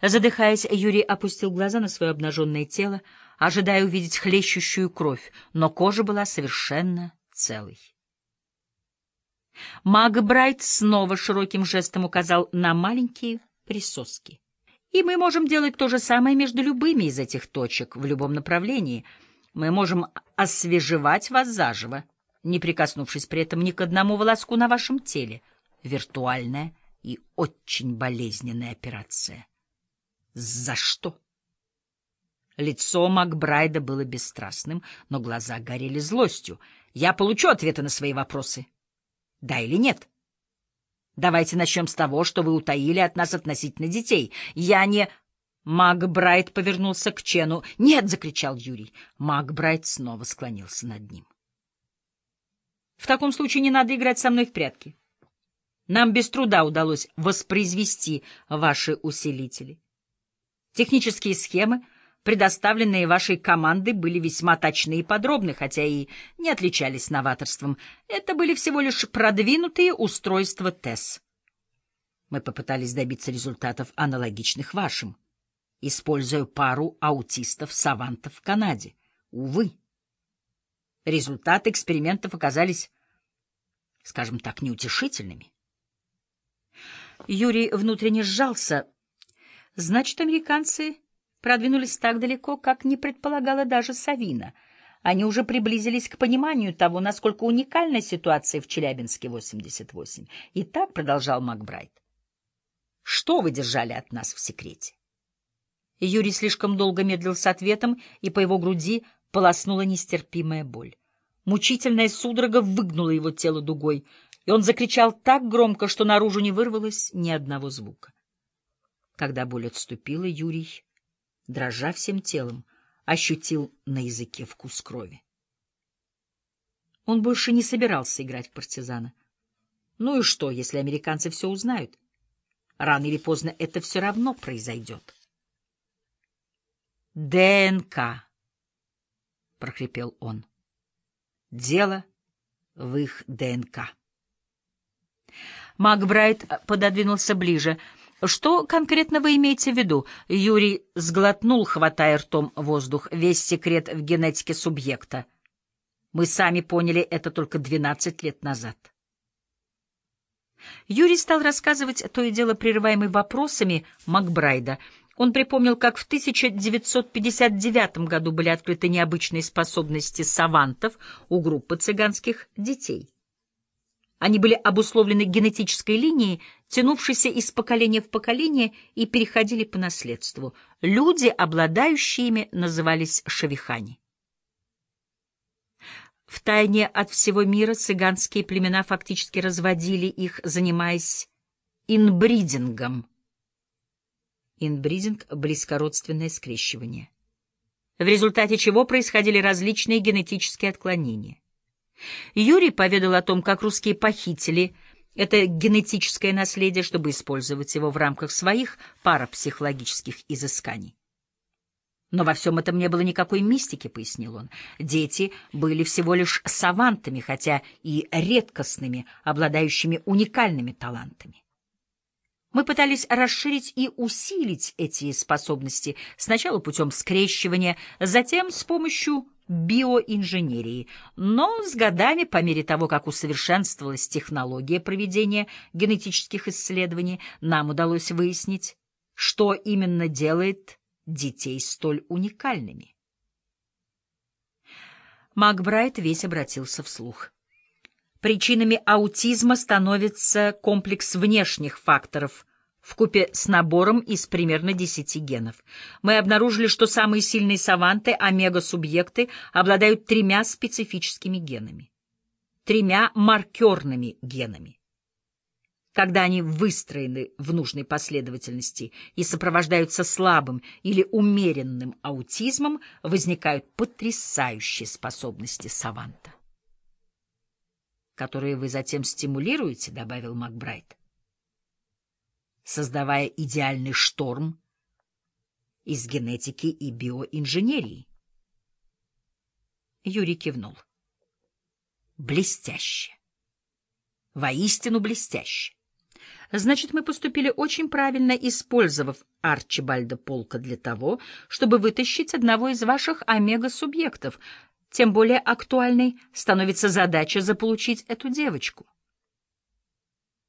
Задыхаясь, Юрий опустил глаза на свое обнаженное тело, ожидая увидеть хлещущую кровь, но кожа была совершенно целой. Макбрайт снова широким жестом указал на маленькие присоски. И мы можем делать то же самое между любыми из этих точек в любом направлении. Мы можем освежевать вас заживо, не прикоснувшись при этом ни к одному волоску на вашем теле. Виртуальная и очень болезненная операция. За что? Лицо Макбрайда было бесстрастным, но глаза горели злостью. Я получу ответы на свои вопросы. Да или нет? Давайте начнем с того, что вы утаили от нас относительно детей. Я не... Макбрайт повернулся к Чену. «Нет!» — закричал Юрий. Макбрайт снова склонился над ним. «В таком случае не надо играть со мной в прятки. Нам без труда удалось воспроизвести ваши усилители. Технические схемы — предоставленные вашей командой, были весьма точны и подробны, хотя и не отличались новаторством. Это были всего лишь продвинутые устройства ТЭС. Мы попытались добиться результатов, аналогичных вашим, используя пару аутистов-савантов в Канаде. Увы, результаты экспериментов оказались, скажем так, неутешительными. Юрий внутренне сжался. Значит, американцы продвинулись так далеко, как не предполагала даже Савина. Они уже приблизились к пониманию того, насколько уникальна ситуация в Челябинске 88. И так продолжал Макбрайт. Что вы держали от нас в секрете? Юрий слишком долго медлил с ответом, и по его груди полоснула нестерпимая боль. Мучительная судорога выгнула его тело дугой, и он закричал так громко, что наружу не вырвалось ни одного звука. Когда боль отступила, Юрий дрожа всем телом, ощутил на языке вкус крови. Он больше не собирался играть в партизана. Ну и что, если американцы все узнают? Рано или поздно это все равно произойдет. «ДНК», — прохрипел он. «Дело в их ДНК». Макбрайт пододвинулся ближе — что конкретно вы имеете в виду? Юрий сглотнул, хватая ртом воздух. Весь секрет в генетике субъекта. Мы сами поняли это только 12 лет назад. Юрий стал рассказывать, то и дело прерываемый вопросами Макбрайда. Он припомнил, как в 1959 году были открыты необычные способности савантов у группы цыганских детей. Они были обусловлены генетической линией, тянувшейся из поколения в поколение и переходили по наследству. Люди, обладающие ими, назывались шавихани. Втайне от всего мира цыганские племена фактически разводили их, занимаясь инбридингом. Инбридинг — близкородственное скрещивание. В результате чего происходили различные генетические отклонения. Юрий поведал о том, как русские похитили это генетическое наследие, чтобы использовать его в рамках своих парапсихологических изысканий. Но во всем этом не было никакой мистики, — пояснил он. Дети были всего лишь савантами, хотя и редкостными, обладающими уникальными талантами. Мы пытались расширить и усилить эти способности сначала путем скрещивания, затем с помощью биоинженерии, но с годами, по мере того, как усовершенствовалась технология проведения генетических исследований, нам удалось выяснить, что именно делает детей столь уникальными. Макбрайт весь обратился вслух. Причинами аутизма становится комплекс внешних факторов, в купе с набором из примерно 10 генов. Мы обнаружили, что самые сильные саванты, омега-субъекты, обладают тремя специфическими генами. Тремя маркерными генами. Когда они выстроены в нужной последовательности и сопровождаются слабым или умеренным аутизмом, возникают потрясающие способности саванта. «Которые вы затем стимулируете», — добавил Макбрайт создавая идеальный шторм из генетики и биоинженерии. Юрий кивнул. Блестяще. Воистину блестяще. Значит, мы поступили очень правильно, использовав Арчибальда Полка для того, чтобы вытащить одного из ваших омега-субъектов. Тем более актуальной становится задача заполучить эту девочку.